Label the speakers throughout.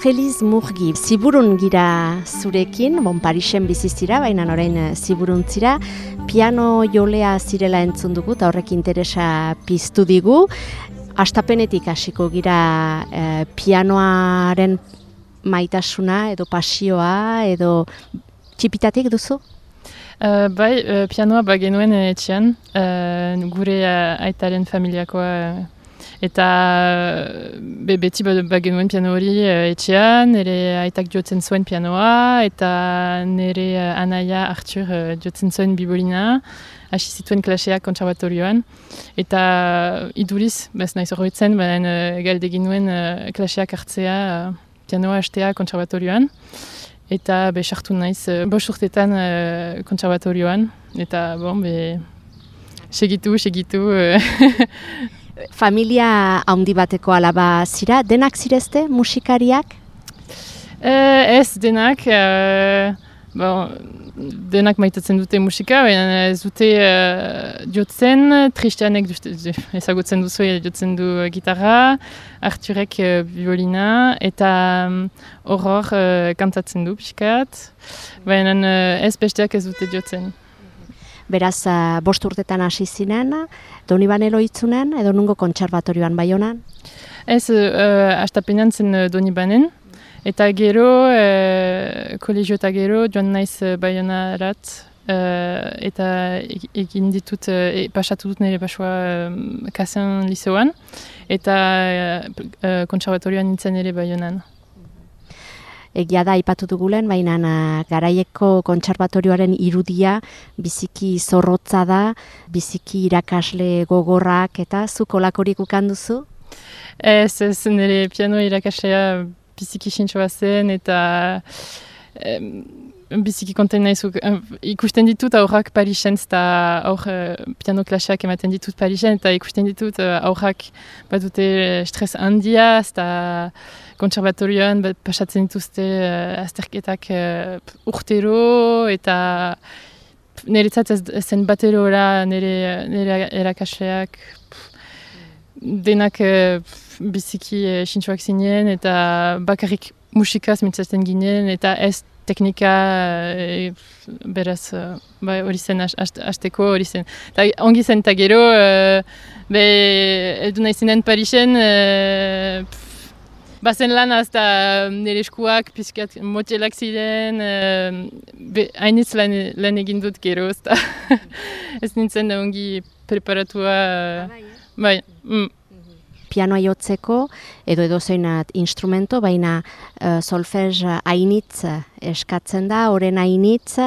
Speaker 1: Flogeliz Murgi, ziburun gira zurekin, bon, Parisen bizizira, baina orain eh, ziburuntzira, piano jolea zirela entzun dugu, eta horrek interesa piztu digu. Astapenetik hasiko gira eh, pianoaren maitasuna edo pasioa edo txipitatik duzu?
Speaker 2: Uh, bai, uh, pianoa ba genuen etxean, uh, gure uh, aitaren familiakoa Eta be, beti ba, ba piano hori uh, etxean, nire aitak jotzen zuen pianoa, eta nire uh, anaia Arthur uh, jotzen zuen bibolina, hasi zituen klaseak kontserbatorioan. Eta iduriz, bez nahi zorroitzen, baina uh, galde genuen uh, klaseak hartzea pianoa hastea kontserbatorioan. Eta be sartu naiz, uh, bos urtetan kontserbatorioan. Eta bon, be, segitu, segitu.
Speaker 1: familia handi bateko alaba zira, denak zirezte musikariak?
Speaker 2: Eh, ez denak, uh, bon, denak maitatzen dute musika, baina ez dute uh, jotzen, tristianek ezagutzen duzu jotzen du gitarra, Arturek uh, violina, eta um, horror uh, kantatzen du pixkat, baina ez besteak ez dute jotzen.
Speaker 1: Beraz, uh, bost urtetan hasi zinen, doni banelo itzunen, edo nungo kontserbatorioan bai honan?
Speaker 2: Ez, uh, astapenean zen uh, doni banen, eta gero, uh, kolegio eta gero, joan naiz bai honarat, uh, eta egin ditut, uh, pasatu dut nire basua uh, kasen liseoan, eta uh, kontserbatorioan nintzen ere bai honan
Speaker 1: egia da aipatu dugulen, baina garaieko kontserbatorioaren irudia biziki zorrotza da, biziki irakasle gogorrak eta zu kolakorik ukan duzu?
Speaker 2: Ez, ez, nire piano irakaslea biziki sintxoa zen eta biziki konten nahi ikusten ditut aurrak Parisen eta aur uh, piano klaseak ematen ditut Parisen eta ikusten ditut uh, aurrak bat dute uh, stres handia eta kontserbatorioan bat pasatzen dituzte uh, azterketak uh, urtero eta niretzat ez zen batero ora nire, nire erakasleak denak uh, biziki uh, sintxoak zinen eta bakarrik musikaz mintzatzen ginen eta ez teknika e, beraz uh, hori zen hasteko hori zen. Ta, ongi zen eta gero uh, be edu nahi zinen Parisen uh, bazen lan azta nire eskuak pizkat motelak ziren uh, hainitz lan, lan egin dut gero ez nintzen ongi preparatua uh, bai, mm
Speaker 1: pianoa jotzeko edo edo zeinat instrumento, baina uh, solfez hainitz eskatzen da, oren hainitz,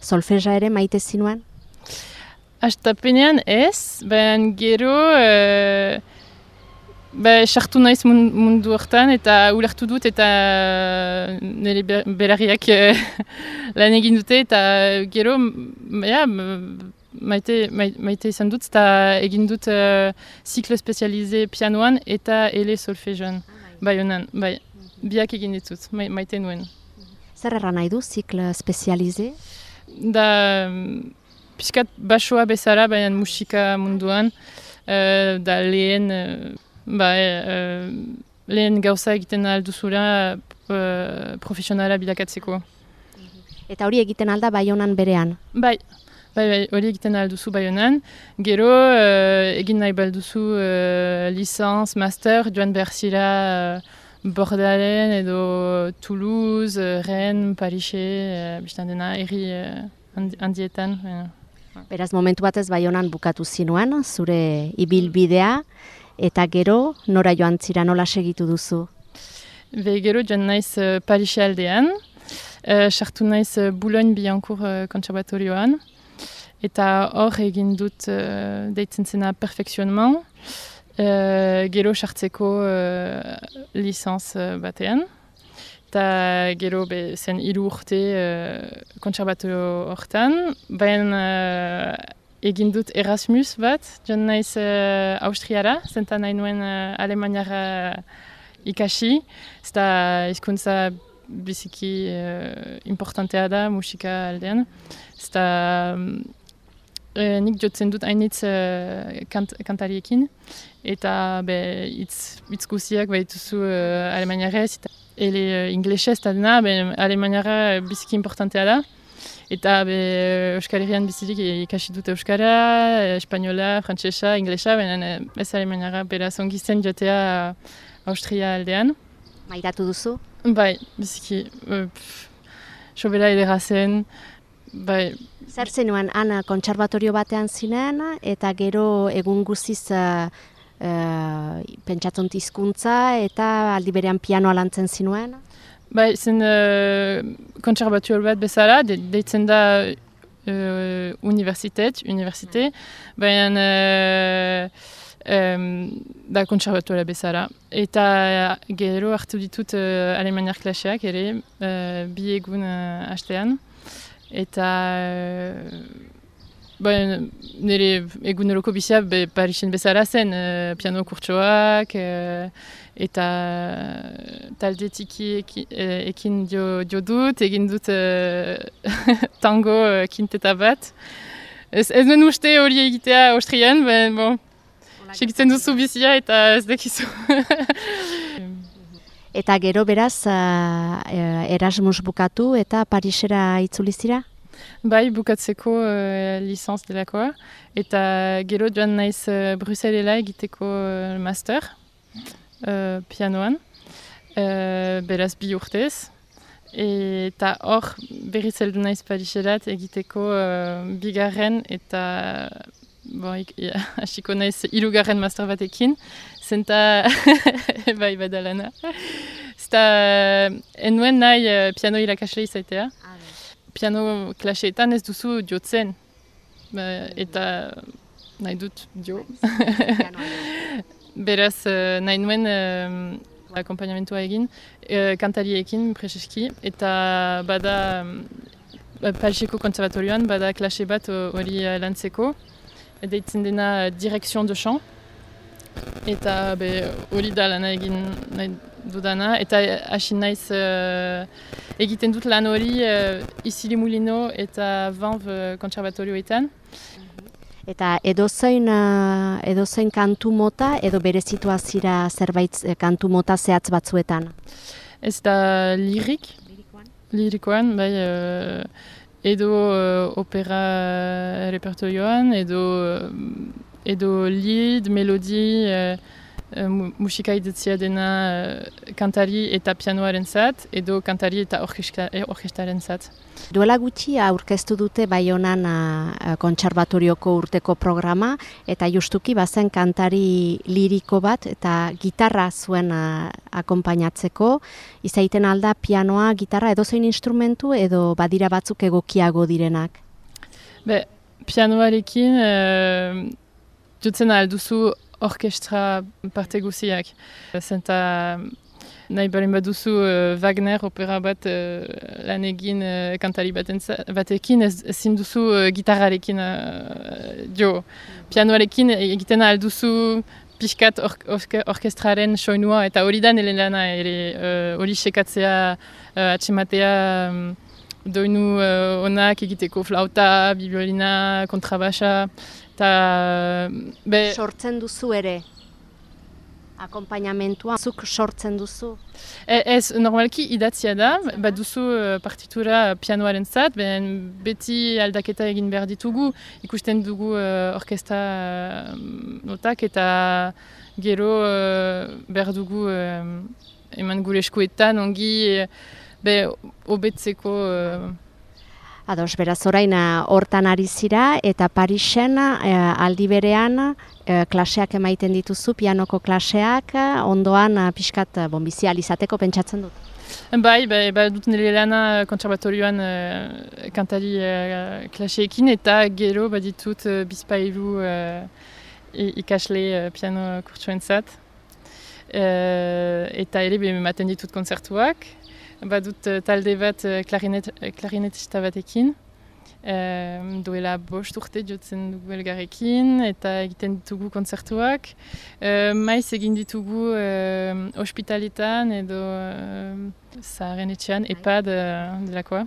Speaker 1: solfeza ere maite zinuan?
Speaker 2: Astapenean ez, baina gero... Uh... Ba, sartu naiz mundu hortan eta ulertu dut eta nire berariak lan egin dute eta gero, ja, maite, maite izan dut, eta egin dut uh, ziklo spezialize pianoan eta ele solfejoan, ah, bai honan, bai, biak egin ditut, maite nuen.
Speaker 1: Zer erran nahi du ziklo spezialize?
Speaker 2: Da, piskat basoa bezala, baina musika munduan, uh, da lehen, uh, ba, uh, lehen gauza egiten alduzura uh, profesionala bilakatzeko.
Speaker 1: Eta hori egiten alda bai honan berean?
Speaker 2: Bai, Bai, bai, hori egiten alduzu bai honan. Gero, uh, egin nahi balduzu uh, eh, licenz, master, joan behar zira uh, Bordalen edo Toulouse, uh, Rennes, Parise, uh, biztan dena, erri uh, handietan.
Speaker 1: Beraz, momentu batez bai honan bukatu zinuan, zure ibilbidea, eta gero, nora joan zira nola segitu duzu?
Speaker 2: Be, gero, joan naiz uh, Parise aldean, sartu uh, naiz uh, Boulogne-Billancourt uh, konservatorioan, Eta hor egin dut uh, deitzen zena perfekzionement, uh, gero sartzeko uh, licenz uh, batean. Eta gero be, zen hiru urte uh, kontserbatorio hortan. Baina uh, egin dut Erasmus bat, joan naiz uh, Austriara, zenta nahi nuen uh, Alemaniara ikasi. Zeta izkuntza biziki uh, importantea da musika aldean. Zeta E, nik jotzen dut hainitz e, kant, kantariekin, eta be, itz, itz guziak behituzu e, Alemaniarez, eta ele uh, inglesez eta dena, ben, alemaniara biziki importantea da. Eta be, Euskal Herrian bizirik ikasi dut Euskara, Espainola, Frantsesa, Inglesa, baina ez alemaniara beraz ongizten jotea Austria aldean.
Speaker 1: Mairatu duzu?
Speaker 2: Bai, biziki. Sobera edera zen, bai.
Speaker 1: Zer zenuen, ana, kontserbatorio batean zinen, eta gero egun guziz uh, uh, pentsatzen hizkuntza eta aldi berean pianoa lantzen zinuen?
Speaker 2: Bai, zen uh, kontserbatorio bat bezala, de, deitzen da uh, universitet, universite, baina uh, um, da kontserbatoria bezala. Eta gero hartu ditut uh, alemaniar klaseak ere, uh, bi egun uh, hastean. Eta Ba, nire eguneroko bizia be, Parisen bezala zen, uh, piano kurtsoak, uh, eta talde tiki ekin, ekin dio, dio dut, egin dut uh, tango uh, kinteta bat. Ez, ez nuen uste hori egitea Austrian, ben, bon, segitzen duzu bizia eta ez dekizu.
Speaker 1: eta gero beraz, uh, Erasmus bukatu eta Parisera itzulizira?
Speaker 2: Bai, bukatzeko uh, licenz delakoa. Eta gero joan naiz uh, Bruselela egiteko uh, master uh, pianoan. Uh, beraz bi urtez. Eta hor berriz heldu naiz Pariserat egiteko uh, bigarren eta bon, hasiko naiz irugarren master batekin. Zenta bai badalana. Zeta enuen nahi uh, piano irakasle izaitea. Ah, piano klaseetan ez duzu jotzen. Ba, eta nahi dut jo. Beraz, uh, nahi nuen uh, akompainamentua egin, uh, kantariekin prezeski, eta bada uh, Pariseko konservatorioan, bada klase bat hori lantzeko, deitzen dena direkzion de chant, eta hori da lana egin nahi dudana, eta hasi naiz uh, egiten dut lan hori uh, Isili Mulino eta Vanv konservatorioetan.
Speaker 1: Eta edozein, edozein kantu mota edo bere situazira zerbait kantu mota zehatz batzuetan?
Speaker 2: Ez da lirik, lirikoan, bai, uh, edo uh, opera repertorioan, edo, uh, edo lead, melodi, uh, Eh, musika idatzia dena uh, kantari eta pianoaren zat, edo kantari eta eh, orkestaren zat.
Speaker 1: Duela gutxi aurkeztu dute Baionan kontserbatorioko urteko programa, eta justuki bazen kantari liriko bat, eta gitarra zuen akompainatzeko, izaiten alda pianoa, gitarra edo zein instrumentu, edo badira batzuk egokiago direnak?
Speaker 2: Be, pianoarekin, uh, jutzen alduzu orkestra parte guziak. Zenta nahi balen baduzu uh, Wagner opera bat uh, lan egin uh, kantari batekin, ez, ezin duzu uh, gitarrarekin uh, jo. Pianoarekin egiten alduzu pixkat or orkestraren soinua eta hori da nire lana ere hori uh, sekatzea uh, atxematea um, doinu uh, onak egiteko flauta, bibliolina, kontrabasa. Ta,
Speaker 1: be... Sortzen duzu ere? Akompainamentua, zuk sortzen duzu?
Speaker 2: E, ez, normalki idatzia da, bat duzu uh, partitura pianoaren zat, ben beti aldaketa egin behar ditugu, ikusten dugu uh, orkestra uh, notak eta gero uh, behar dugu eman gure eskuetan ongi, be, obetzeko...
Speaker 1: Ados, beraz, orain eh, hortan ari zira eta Parisen e, aldi berean e, klaseak emaiten dituzu, pianoko klaseak, ondoan e, pixkat bon, izateko pentsatzen dut.
Speaker 2: Bai, bai, bai dut nire lana konservatorioan kantari e, klaseekin eta gero baditut e, bizpailu e, ikasle piano kurtsuen zat. eta ere, ematen ditut konzertuak badut uh, talde bat klarinet, uh, klarinetista batekin. Uh, duela bost urte jotzen dugu elgarrekin eta egiten ditugu konzertuak. Uh, maiz egin ditugu uh, ospitaletan edo uh, zaharen etxean, bai. epad uh, delakoa.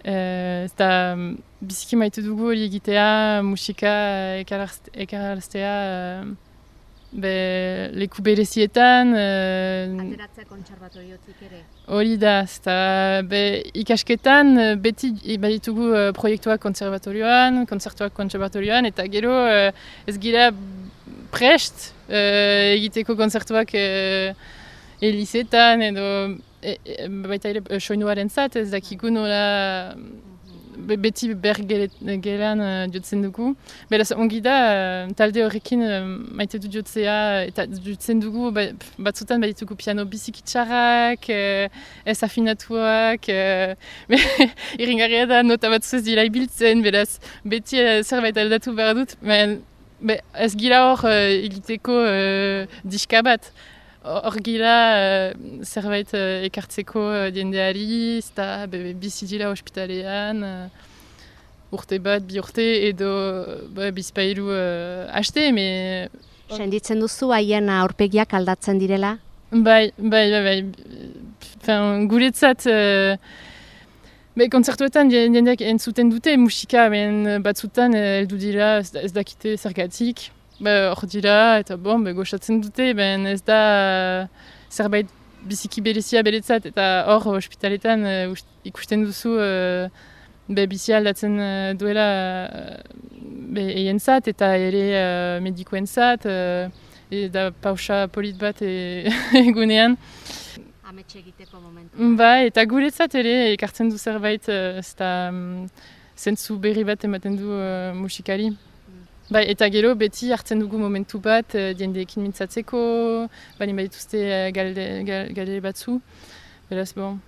Speaker 2: Eta um, biziki maitu dugu hori egitea musika ekararaztea uh, be, leku berezietan.
Speaker 1: Uh, Ateratza kontserbatoriotik ere?
Speaker 2: Hori da, eta be, ikasketan beti baditugu uh, proiektuak konservatorioan, konzertuak konservatorioan, eta gero uh, ez gira prest uh, egiteko konzertuak uh, elizetan edo e, e, baita ere soinuaren zat, ez dakigu nola beti bergelan uh, jotzen dugu. Beraz, ongi da, uh, talde horrekin uh, maite du jotzea, eta jotzen dugu, ba, batzutan baditugu piano bizikitxarrak, uh, ez afinatuak, uh, irringarria da, nota batzu ez dira ibiltzen, beraz, beti uh, zerbait aldatu behar dut, ben, be, ez gira hor uh, egiteko uh, diska bat. Hor gira uh, zerbait uh, ekartzeko uh, diendeari, eta bizi dira ospitalean, uh, urte bat, bi urte, edo uh, bizpailu uh, haste, me...
Speaker 1: Senditzen duzu haien aurpegiak aldatzen direla?
Speaker 2: Bai, bai, bai, bai. Fin, guretzat, uh, be, konzertuetan jendeak entzuten dute musika, ben batzutan heldu dira ez dakite zergatik. Ba, hor dira, eta bon, ba, goxatzen dute, ben ez da zerbait biziki berezia beretzat, eta hor ospitaletan uh, ikusten duzu uh, be, bizia aldatzen uh, duela uh, eien zat, eta ere uh, medikoen zat, uh, eta pausa polit bat egunean.
Speaker 1: Ametxe egiteko momentu.
Speaker 2: Ba, eta guretzat ere ekartzen du zerbait, uh, ez da um, zentzu berri bat ematen du uh, musikari. Bai, eta gero beti hartzen dugu momentu bat, uh, diendeekin mintzatzeko, bali badituzte uh, galde, galde batzu, beraz, bon.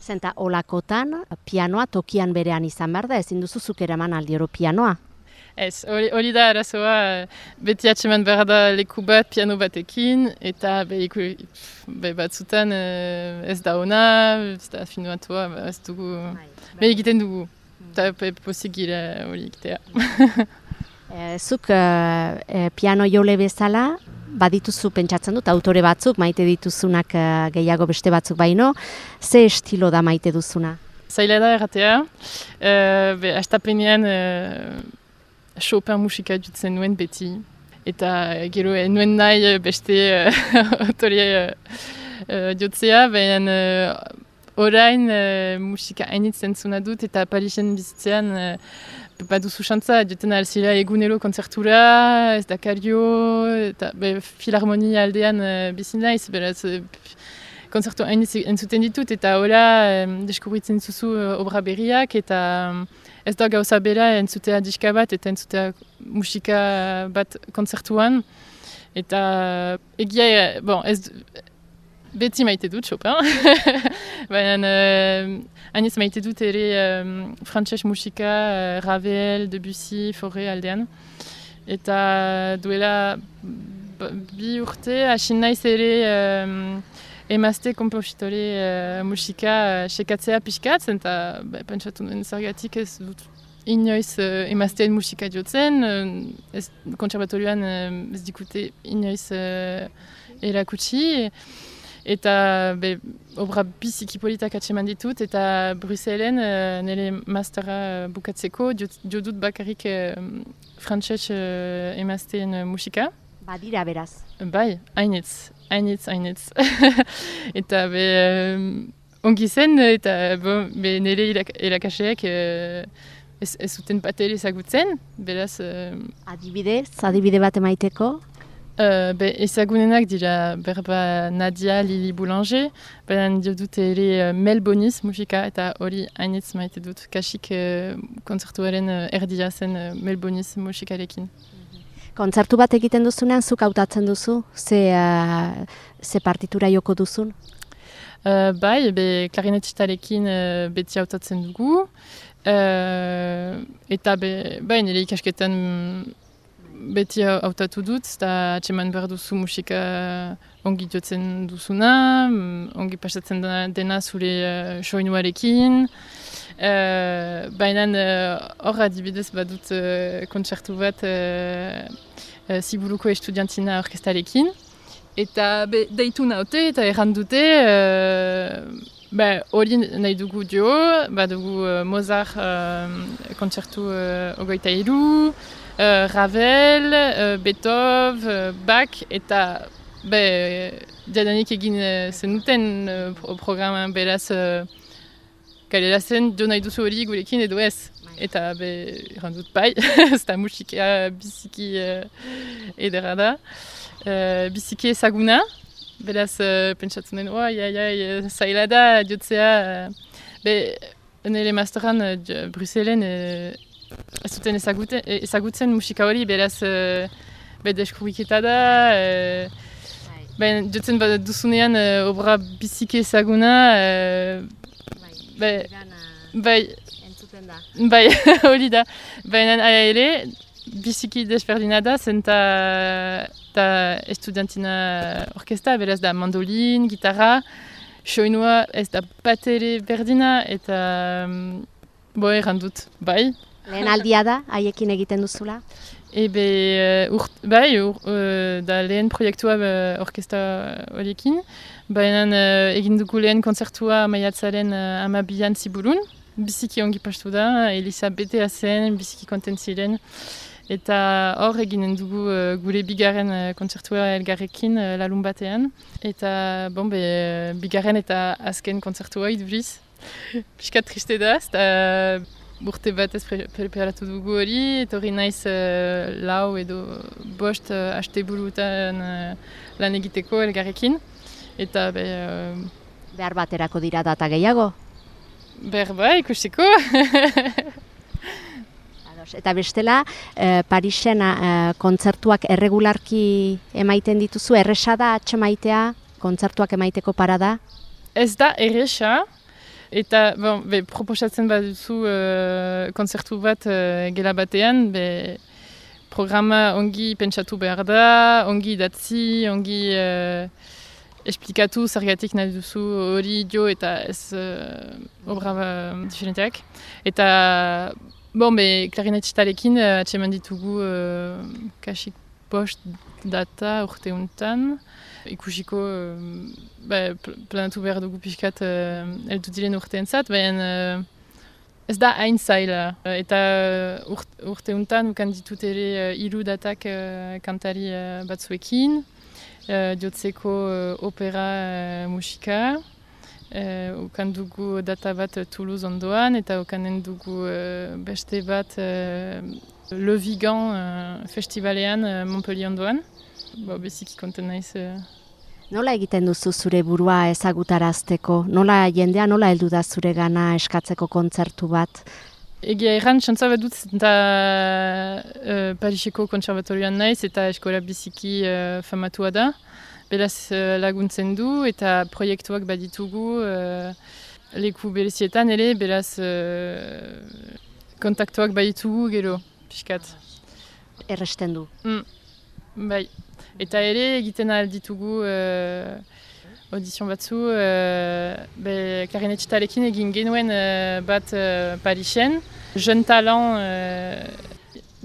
Speaker 1: Zenta, olakotan, pianoa tokian berean izan behar da, ezin duzu zuk eraman aldioro pianoa?
Speaker 2: Ez, hori da arazoa, beti atseman behar da leku bat piano batekin, eta be, iku, be batzutan uh, ez da ona, ez da finuatua, ez dugu, bai, be egiten dugu, eta mm. posik hori egitea.
Speaker 1: E, zuk e, piano jole bezala, badituzu pentsatzen dut, autore batzuk, maite dituzunak e, gehiago beste batzuk baino, ze estilo da maite duzuna?
Speaker 2: Zaila da erratea, e, be, astapenean e, Chopin musika jutzen nuen beti, eta gero nuen nahi beste autore e, jotzea, baina orain musika hainitzen zuna dut, eta Parisen bizitzean baduzu xantza, joten alzira egunero konzertura, ez dakario, eta be, filharmonia aldean uh, bizin naiz, beraz, konzertu hain entzuten ditut, eta hola um, deskubritzen zuzu uh, obra berriak, eta um, ez da gauza bera entzutea diska bat, eta entzutea musika bat konzertuan, eta egia, bon, ez, beti maite dut Chopin, baina uh, aniz maite dut ere um, frantses musika, uh, Ravel, Debussy, Forre aldean. Eta duela bi urte, hasin naiz ere um, emazte kompositore uh, musika uh, sekatzea pixkat, eta ba, pentsatu nuen zergatik ez dut inoiz uh, emazteen musika jotzen, uh, ez kontserbatorioan uh, ez dikute inoiz uh, erakutsi. Eta be, obra biziki politak atseman ditut, eta Bruselen uh, nire mastera uh, bukatzeko, jo dut bakarrik uh, frantxez uh, emazteen uh, musika.
Speaker 1: Badira beraz.
Speaker 2: Bai, hainitz, hainitz, hainitz. eta be, um, ongi zen, eta bon, be, nire irakaseak uh, ez, ez zuten bateri ezagutzen, beraz... Uh,
Speaker 1: adibide, adibide bat emaiteko?
Speaker 2: Uh, be, ezagunenak dira berba Nadia Lili Boulanger, benen dio dut ere uh, Mel Bonis musika eta hori hainitz maite dut kasik uh, konzertuaren uh, erdia zen uh, Mel musikarekin.
Speaker 1: Kontzertu bat egiten duzunean, zuk hautatzen duzu? Ze, uh, ze partitura joko duzun?
Speaker 2: Uh, bai, be, klarinetitarekin uh, beti hautatzen dugu. Uh, eta be, bai, nire ikasketan beti hautatu dut, eta atseman behar duzu musika ongi jotzen duzuna, mm, ongi pasatzen dena zure uh, soinuarekin. Uh, Baina hor uh, adibidez badut uh, kontzertu bat uh, uh, Ziburuko estudiantina orkestarekin. Eta be, deitu naute eta erran dute, uh, hori nahi dugu dio, badugu uh, Mozart uh, kontzertu uh, ogoita iru, Ravel, uh, Beethoven, uh, Bach, eta be, jadanik egin uh, zenuten uh, programa beraz uh, kalera zen jo nahi duzu hori gurekin edo ez. Eta be, randut bai, ez da musika biziki uh, edera da. Uh, biziki ezaguna, beraz uh, pentsatzen den, oi, ai, ai, zaila da, diotzea. Uh, be, nire masteran uh, Bruselen uh, ez zuten ezagutzen, ezagutzen musika hori, beraz uh, be, deskubriketa da. Uh, Ben, jotzen bat duzunean uh, obra biziki ezaguna. Uh, bai, bai, bai, hori da. Baina aia ere, biziki desberdina da, zen ta, estudiantina orkesta, beraz da mandolin, gitarra, soinua ez da bat ere berdina, eta um, bo errandut, bai.
Speaker 1: Lehen aldia da, haiekin egiten duzula?
Speaker 2: Ebe, uh, urt, bai, ur, uh, da lehen proiektua uh, orkesta horiekin. Baina uh, egin dugu lehen konzertua maiatzaren uh, amabian ziburun. Biziki ongi pastu da, Elisa betea zen, biziki konten ziren. Eta hor eginen dugu uh, gure bigarren uh, konzertua elgarrekin uh, lalun batean. Eta, bon, be, bigarren eta azken konzertua iduriz. Piskat triste da, urte bat ez preparatu dugu hori, etorri naiz uh, lau edo bost uh, haste burutan uh, lan egiteko elgarrekin. Eta be... Uh,
Speaker 1: Behar baterako dira data gehiago?
Speaker 2: Behar ba, ikusiko.
Speaker 1: Eta bestela, eh, Parisen eh, kontzertuak erregularki emaiten dituzu, erresa da atxemaitea kontzertuak emaiteko parada?
Speaker 2: Ez da erresa, Eta, bon, be, proposatzen bat duzu uh, konzertu bat uh, gela batean, be, programa ongi pentsatu behar da, ongi datzi, ongi uh, esplikatu zergatik nahi duzu hori dio eta ez uh, obra uh, diferenteak. Eta, bon, be, klarinetxitarekin uh, atseman ditugu uh, kasik post data urte untan ikusiko uh, planatu behar dugu pixkat uh, eldu diren urtean zat, baina ez da hain zaila. eta urt, urte untan ukan ditut ere uh, iru datak uh, kantari uh, batzuekin, uh, diotzeko uh, opera uh, musika, uh, ukan dugu data bat Toulouse ondoan, eta ukanen dugu uh, beste bat uh, Le Vigan uh, festivalean uh, Montpellier ondoan. Bo, beziki konten naiz. Uh...
Speaker 1: Nola egiten duzu zure burua ezagutarazteko? Nola jendea nola heldu da zure gana eskatzeko kontzertu bat?
Speaker 2: Egia erran, txantza bat dut eta uh, Pariseko kontserbatorioan naiz eta eskola biziki uh, famatua da. Beraz uh, laguntzen du eta proiektuak baditugu uh, leku berezietan ere, beraz uh, kontaktuak baditugu gero, pixkat.
Speaker 1: Erresten du.
Speaker 2: Mm. Bai. Eta ere egiten ahal ditugu uh, audition batzu, uh, be, klarinetxitarekin egin genuen uh, bat uh, Parisen. Jeune talent uh,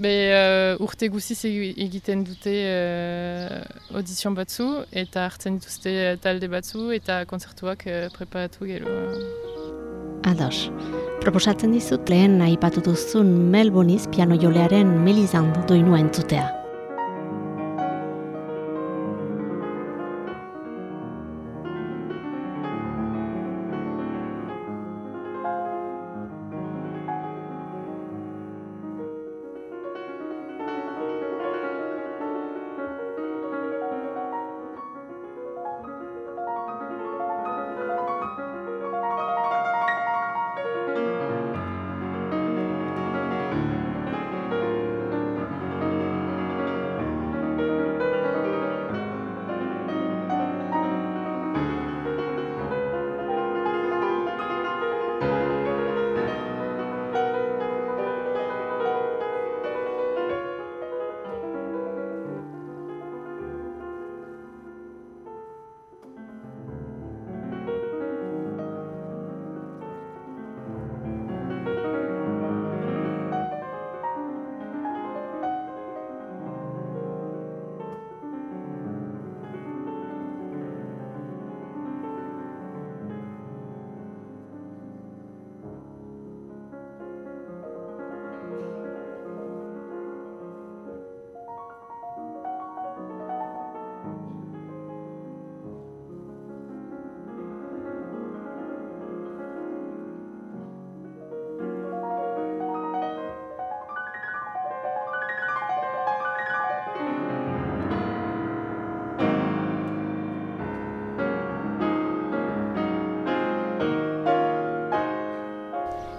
Speaker 2: be, uh, urte guziz egiten dute uh, audition batzu eta hartzen dituzte talde batzu eta konzertuak uh, preparatu gero.
Speaker 1: Ados. Proposatzen dizut lehen nahi patutuzun Melboniz piano jolearen melizand doinua entzutea.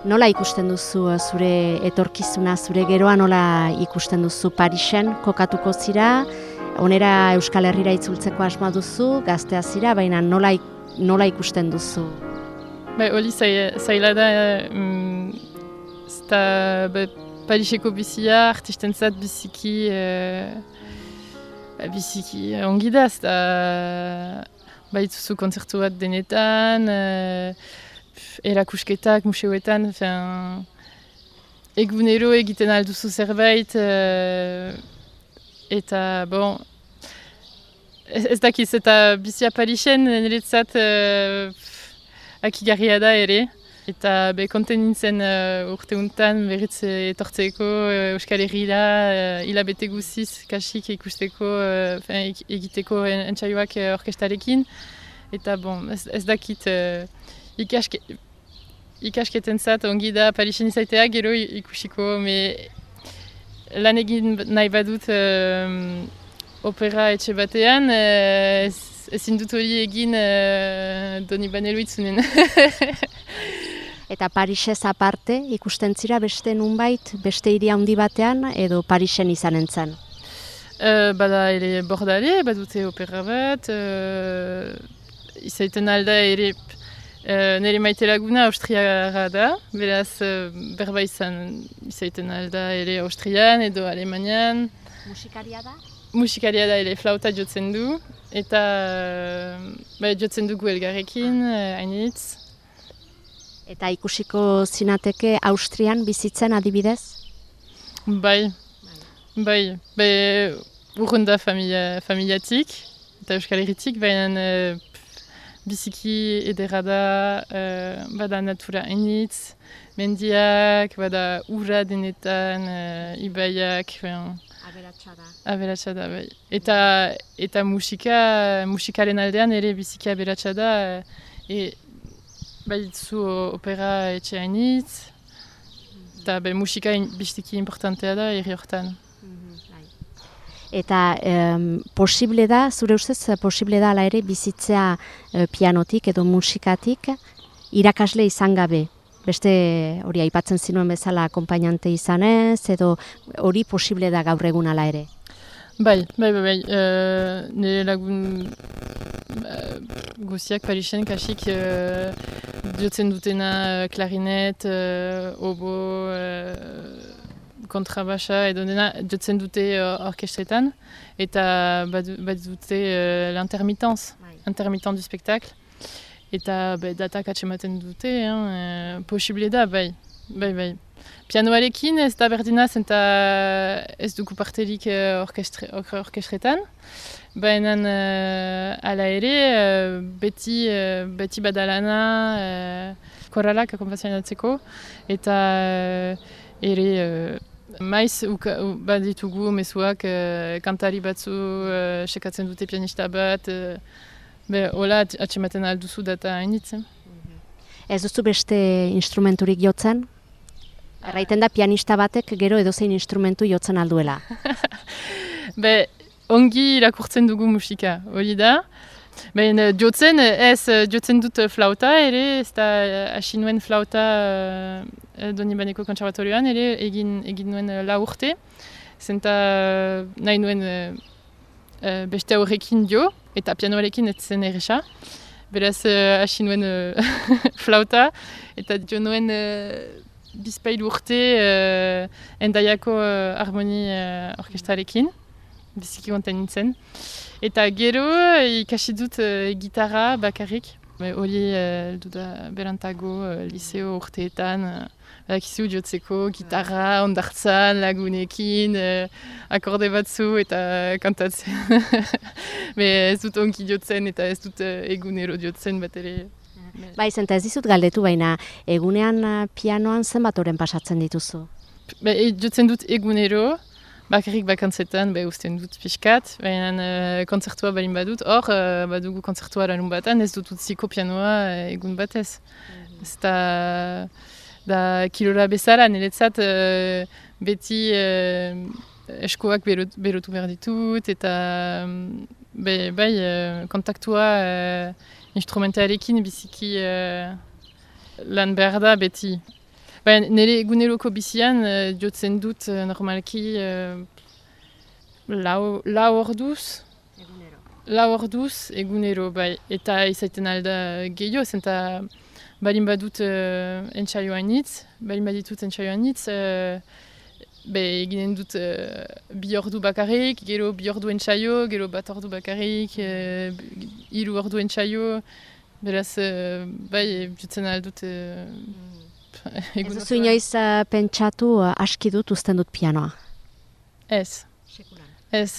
Speaker 1: Nola ikusten duzu uh, zure etorkizuna, zure geroa nola ikusten duzu Parisen kokatuko zira, onera Euskal Herrira itzultzeko asma duzu, gaztea zira, baina nola, nola ikusten duzu?
Speaker 2: Ba, hori zaila da, mm, zta, ba, Pariseko bizia, artisten zat biziki, e, biziki ongi da, zta, ba, itzuzu konzertu bat denetan, e, erakusketak, museoetan, fin, egunero egiten alduzu zerbait, e, eta, bon, ez, ez dakiz, eta bizia Parisen niretzat uh, akigarria da ere. Eta be, konten nintzen uh, urte untan berriz etortzeko uh, Euskal Herriera, uh, hilabete guziz, kasik ikusteko, uh, egiteko entxaioak uh, orkestarekin. Eta bon, ez, ez dakit uh, ikaske, ikasketen zat ongi da Parisen izaitea gero ikusiko, me lan egin nahi badut uh, opera etxe batean, uh, ezin dut hori egin uh, doni baneluitzunen.
Speaker 1: Eta Parisez aparte ikusten zira beste nunbait, beste hiri handi batean edo Parisen izanen zen?
Speaker 2: Uh, bada ere bordale, badute opera bat, uh, izaiten alda ere uh, nire maite laguna austriara da, beraz uh, berba izan izaiten alda ere austrian edo alemanian.
Speaker 1: Musikaria da?
Speaker 2: Musikaria da ere flauta jotzen du, eta uh, jotzen dugu elgarrekin, hainitz.
Speaker 1: Eta ikusiko zinateke Austrian bizitzen adibidez?
Speaker 2: Bai, bai, bai, urrunda familia, familiatik eta Euskal Herritik, baina biziki edera da, uh, bada natura enitz, mendiak, bada urra denetan, uh, ibaiak, baina... Aberatsa da, bai. Eta, eta musika, musikaren aldean ere biziki aberatsa da, e, Baitzu opera etxe hainitz, eta be, musika in, biztiki importantea da erri hortan.
Speaker 1: Eta um, posible da, zure ustez, posible da ala ere bizitzea uh, pianotik edo musikatik irakasle izan gabe. Beste hori aipatzen zinuen bezala akompainante izanez, edo hori posible da gaur egun ala ere.
Speaker 2: Bai, bai, bai, bai. Uh, nire lagun uh, guziak Parisen kasik uh, diotzen dutena klarinet, uh, obo, uh, kontrabasa edo dena diotzen dute uh, orkestretan eta bat, dute uh, l'intermittenz, bai. intermittent du spektakl. Eta bai, datak atsematen dute, hein, uh, posible da, bai, bai, bai. Pianoarekin ez da berdina zenta ez dugu parterik uh, orkestretan. Baina uh, ala ere, uh, beti, uh, beti badalana uh, koralak akompazionatzeko. Eta uh, ere, uh, maiz bat ditugu mesuak uh, kantari batzu uh, sekatzen dute pianista bat. Uh, be, hola atxematen alduzu data hainitzen.
Speaker 1: Ez duzu beste instrumenturik jotzen? Erraiten da pianista batek gero edozein instrumentu jotzen alduela.
Speaker 2: Be, ongi irakurtzen dugu musika, hori da. Ben, jotzen, ez jotzen dut flauta ere, ez da hasi nuen flauta uh, Doni Baneko Kontserbatorioan ere, egin, egin nuen uh, la urte. Zenta nahi nuen uh, beste horrekin jo, eta pianoarekin ez zen erresa. Beraz, hasi nuen flauta, eta jo nuen bizpailu urte uh, endaiako uh, harmoni uh, orkestarekin, biziki gonten nintzen. Eta gero ikasi dut uh, gitarra bakarrik, hori uh, duda berantago uh, liceo urteetan, Bakizu jotzeko, gitarra, ondartzan, lagunekin, uh, akorde batzu eta kantatzen. Be ez dut onki jotzen eta ez dut egunero jotzen bat ere.
Speaker 1: Bai, zenta ez dizut galdetu baina, egunean uh, pianoan zenbat oren pasatzen dituzu?
Speaker 2: Ba, e, jotzen dut egunero, bakarrik bakantzetan, ba, usten dut pixkat, baina uh, konzertua balin badut, hor, uh, badugu konzertua lanun batan, ez dut utziko pianoa uh, egun batez. Mm Ez da, da kilora bezala, niretzat uh, beti uh, eskoak berotu behar ditut, eta um, bai, uh, kontaktua instrumentarekin biziki uh, lan behar da beti. Ba, nire eguneroko bizian, uh, jotzen dut uh, normalki uh, lau, lau orduz. Egunero. Lau orduz egunero, bai. Eta izaiten alda gehiago, zenta balin badut uh, entxaioa nitz, balin baditut entxaioa nitz, uh, be eginen dut uh, bi ordu bakarrik, gero bi ordu entxaio, gero bat ordu bakarrik, uh, iru ordu entxaio, beraz, uh, bai, jutzen aldut... Uh,
Speaker 1: Ez duzu inoiz uh, pentsatu uh, aski dut usten dut pianoa?
Speaker 2: Ez. Ez.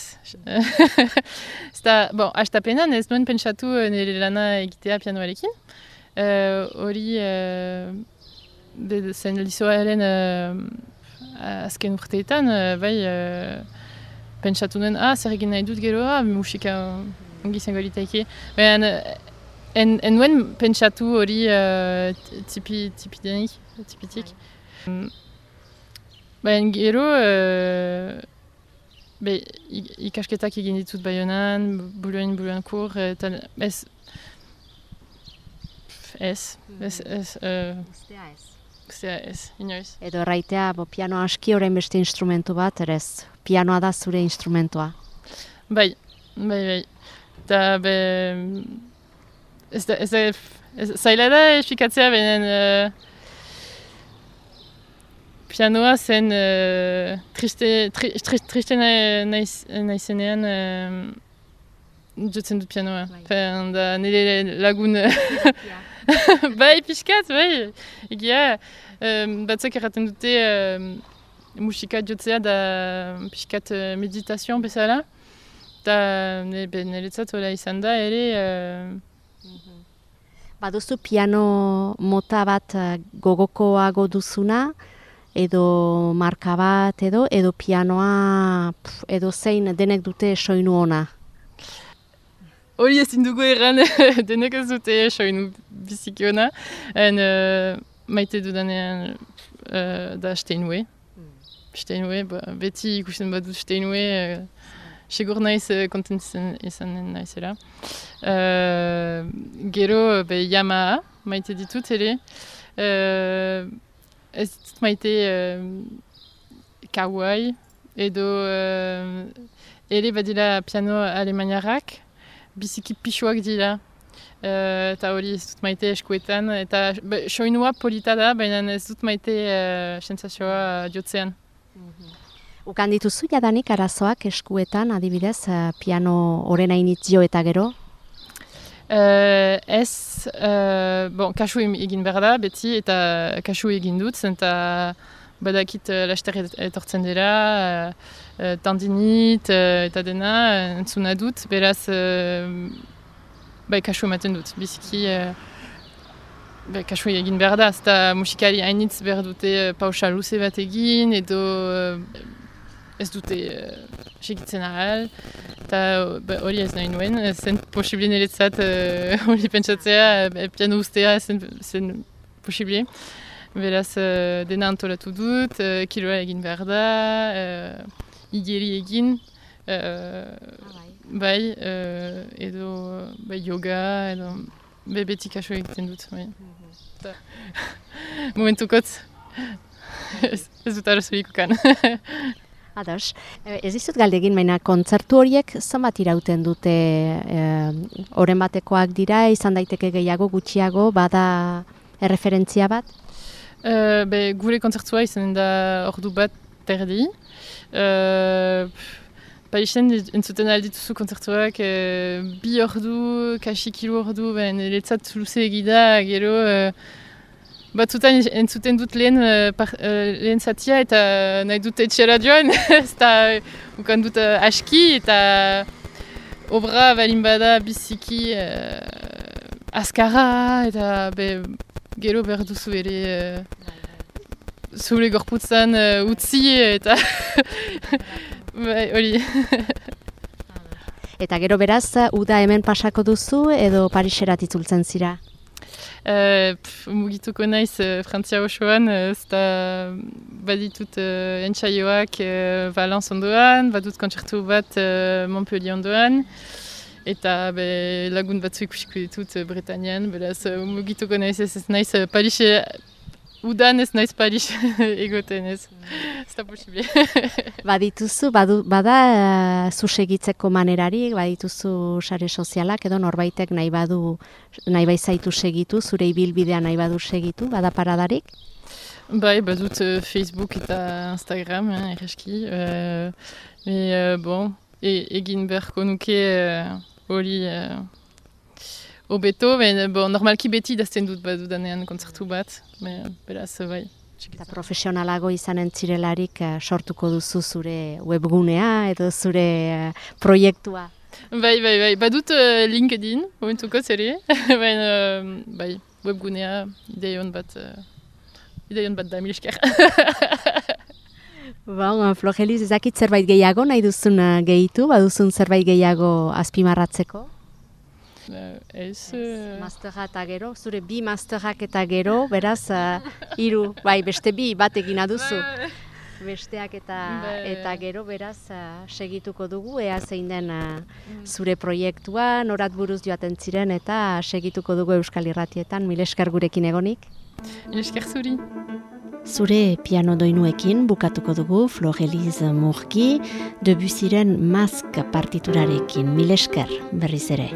Speaker 2: ez da, bon, astapenan ez duen pentsatu nire lana egitea pianoarekin. Hori, uh, uh, zen lizoaren uh, azken urteetan, uh, bai, uh, pentsatu nuen, ah, zer egin nahi dut gero, ah, musika ongi zengo litaike. Baina, en, en nuen pentsatu hori uh, tipi, tipi denik, tipitik. Baina gero, uh, be, ikasketak egin ditut baionan, buloen, buloen kur, eta ez, Ez, ez, ez. Uh, Ustea ez. Ustea ez, inoiz.
Speaker 1: Edo erraitea, bo, piano aski orain beste instrumentu bat, erez, pianoa da zure instrumentua.
Speaker 2: Bai, bai, bai. Eta, be, ez da, ez da, ez, zaila da esplikatzea benen, uh, pianoa zen uh, triste, tri, tri, triste nahi, uh, jotzen dut pianoa. Bai. Da, nire lagun... bai, pixkat, bai. Egia, um, batzuk erraten dute um, musika jotzea da pixkat uh, meditazioan bezala. Eta niretzat hori izan da ere... Uh,
Speaker 1: Baduzu piano mota bat uh, gogokoago duzuna, edo marka bat, edo edo pianoa edo zein denek dute soinu ona.
Speaker 2: Hori ezin dugu erran denek ez dute soinu biziki ona. En uh, maite dudanean uh, da Steinwe. Mm. Steinwe, ba, beti ikusten badut Steinwe. Uh, Segur naiz kontent izan, izan naizela. Uh, gero be, Yamaha maite ditut ere. Uh, ez ditut maite uh, Kawaii edo uh, ere badila piano alemaniarrak biziki pixuak dira. Uh, eta hori ez dut maite eskuetan, eta soinua polita da, baina ez dut maite uh, sensazioa jotzean.
Speaker 1: Mm -hmm. Ukan dituzu jadanik arazoak eskuetan, adibidez, uh, piano horren hainitzio eta gero?
Speaker 2: Uh, ez, uh, bon, kasu egin behar da, beti, eta kasu egin dut, eta badakit uh, laster etortzen dira, uh, tendinit uh, eta dena, entzuna dut, beraz, uh, bai, kasu ematen dut, biziki, uh, bai, kasu egin behar da, eta musikari hainitz behar dute uh, pausa luze bat egin, edo ez dute uh, segitzen ahal, eta ba, hori ez nahi nuen, zen posibli niretzat hori uh, pentsatzea, piano ustea zen, zen posibli. Beraz, uh, dena antolatu dut, uh, kiloa egin behar da, uh, igeri egin, uh, bai, uh, edo bai, yoga, edo be, beti kaso egiten dut. Bai. Mm -hmm. Momentukot, ez, ez dut arazoik ukan.
Speaker 1: Ados, ez dizut galdegin, baina kontzertu horiek zenbat irauten dute horren batekoak dira, izan daiteke gehiago, gutxiago, bada erreferentzia bat?
Speaker 2: Uh, be, gure konzertua izan da ordu bat terdi. Uh, Paixen entzuten aldituzu konzertuak uh, bi ordu, kasi kilo ordu, ben letzat luze egida, gero uh, batzutan entzuten dut lehen, uh, par, uh, lehen zatia eta nahi dut etxera joan, ez ukan dut uh, aski eta obra balin bada biziki uh, askara eta be, gero behar duzu ere uh, zure gorputzan uh, utzi eta hori.
Speaker 1: eta gero beraz, uda hemen pasako duzu edo Pariserat itzultzen zira?
Speaker 2: Uh, mugituko naiz uh, Frantzia osoan, ez da baditut uh, entxaioak uh, Valence ondoan, badut kontzertu bat uh, Montpellier ondoan, eta be, lagun batzu ikusiko ditut uh, Bretañan, beraz mugituko naiz ez naiz Parise udan ez naiz Paris egoten ez. Ez da posible.
Speaker 1: Badituzu, badu, bada uh, zu segitzeko manerarik, badituzu sare sozialak edo norbaitek nahi badu, nahi baizaitu segitu, zure ibilbidea nahi badu segitu, bada paradarik?
Speaker 2: Bai, badut uh, Facebook eta Instagram, eh, erreski. Uh, uh, bon, e, egin beharko nuke hori uh, Obeto, ben, bon, normalki beti idazten dut bat dudanean kontzertu bat, ben, beraz, bai.
Speaker 1: Eta profesionalago izanen zirelarik uh, sortuko duzu zure webgunea edo zure uh, proiektua?
Speaker 2: Bai, bai, bai, badut uh, LinkedIn, momentuko zere, ben, uh, bai, webgunea, ideion bat, uh, ideion bat da, milisker.
Speaker 1: Bon, Flogeliz, ezakit zerbait gehiago nahi duzun gehitu, baduzun zerbait gehiago azpimarratzeko?
Speaker 2: Uh, ez...
Speaker 1: Uh... Masterra eta gero, zure bi masterrak eta gero, beraz, uh, iru, bai, beste bi bat egina duzu. Besteak eta, eta gero, beraz, segituko dugu, ea zein den uh, zure proiektua, norat buruz joaten ziren, eta segituko dugu Euskal Irratietan, mil esker gurekin egonik.
Speaker 2: Mil esker zuri.
Speaker 1: Zure piano doinuekin bukatuko dugu Floreliz Murki, Debussiren mask partiturarekin, mil esker berriz ere.